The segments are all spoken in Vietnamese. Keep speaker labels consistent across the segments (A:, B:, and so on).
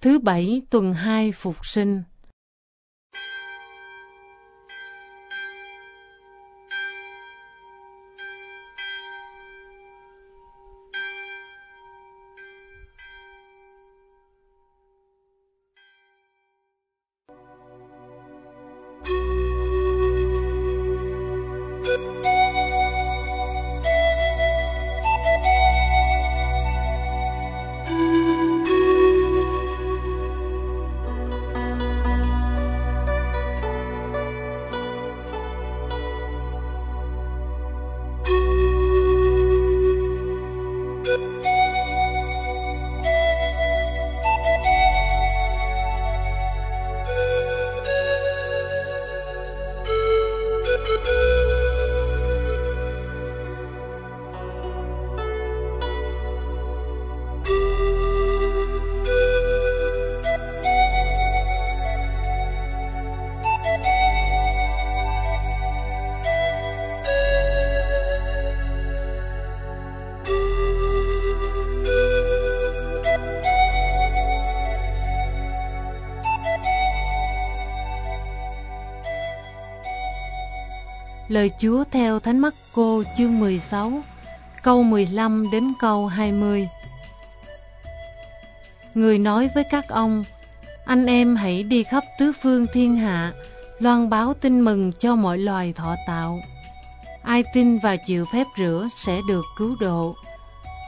A: Thứ bảy tuần hai Phục sinh. Lời Chúa theo Thánh Mắc, Cô chương 16 Câu 15 đến câu 20 Người nói với các ông, Anh em hãy đi khắp tứ phương thiên hạ, Loan báo tin mừng cho mọi loài thọ tạo. Ai tin và chịu phép rửa sẽ được cứu độ.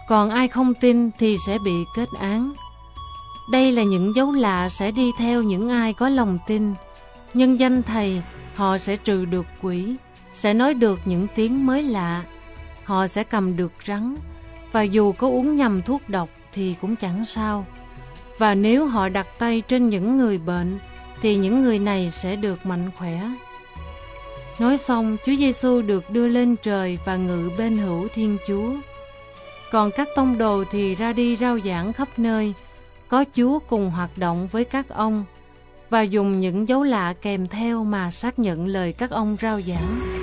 A: Còn ai không tin thì sẽ bị kết án. Đây là những dấu lạ sẽ đi theo những ai có lòng tin. Nhân danh Thầy, họ sẽ trừ được quỷ sẽ nói được những tiếng mới lạ. Họ sẽ cầm được rắn, và dù có uống nhầm thuốc độc thì cũng chẳng sao. Và nếu họ đặt tay trên những người bệnh, thì những người này sẽ được mạnh khỏe. Nói xong, Chúa Giêsu được đưa lên trời và ngự bên hữu Thiên Chúa. Còn các tông đồ thì ra đi rao giảng khắp nơi, có Chúa cùng hoạt động với các ông và dùng những dấu lạ kèm theo mà xác nhận lời các ông rao giảng.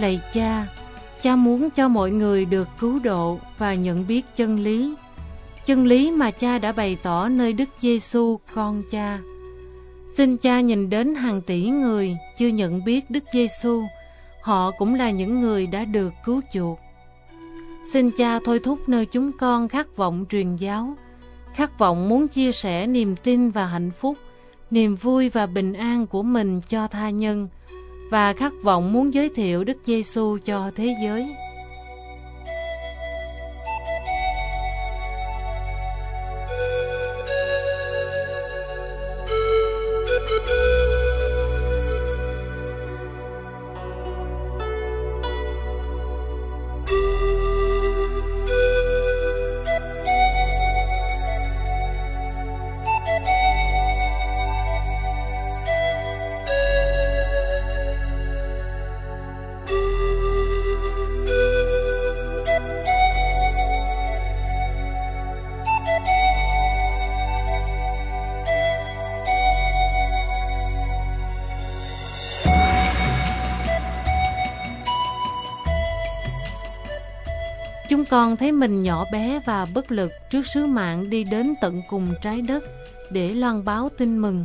A: Lạy cha, cha muốn cho mọi người được cứu độ và nhận biết chân lý. Chân lý mà cha đã bày tỏ nơi Đức Giêsu con cha. Xin cha nhìn đến hàng tỷ người chưa nhận biết Đức Giêsu, họ cũng là những người đã được cứu chuộc. Xin cha thôi thúc nơi chúng con khát vọng truyền giáo, khát vọng muốn chia sẻ niềm tin và hạnh phúc, niềm vui và bình an của mình cho tha nhân và khát vọng muốn giới thiệu Đức Giêsu cho thế giới. Chúng con thấy mình nhỏ bé và bất lực trước sứ mạng đi đến tận cùng trái đất để loan báo tin mừng.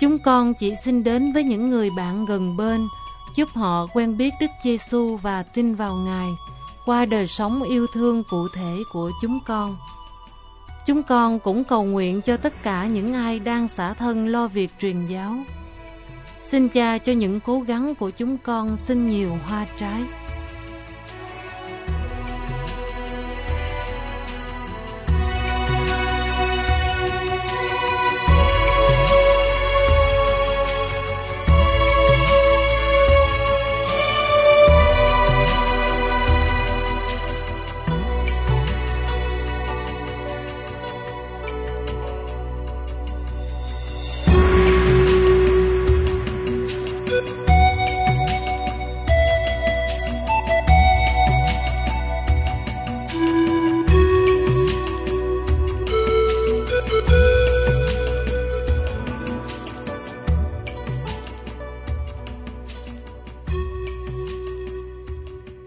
A: Chúng con chỉ xin đến với những người bạn gần bên, giúp họ quen biết Đức Giêsu và tin vào Ngài qua đời sống yêu thương cụ thể của chúng con. Chúng con cũng cầu nguyện cho tất cả những ai đang xả thân lo việc truyền giáo. Xin cha cho những cố gắng của chúng con xin nhiều hoa trái.